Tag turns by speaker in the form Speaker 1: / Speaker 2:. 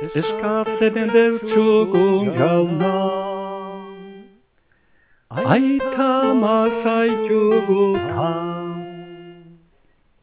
Speaker 1: eskatzen deutsugu jauna. Aita mazaitugutan.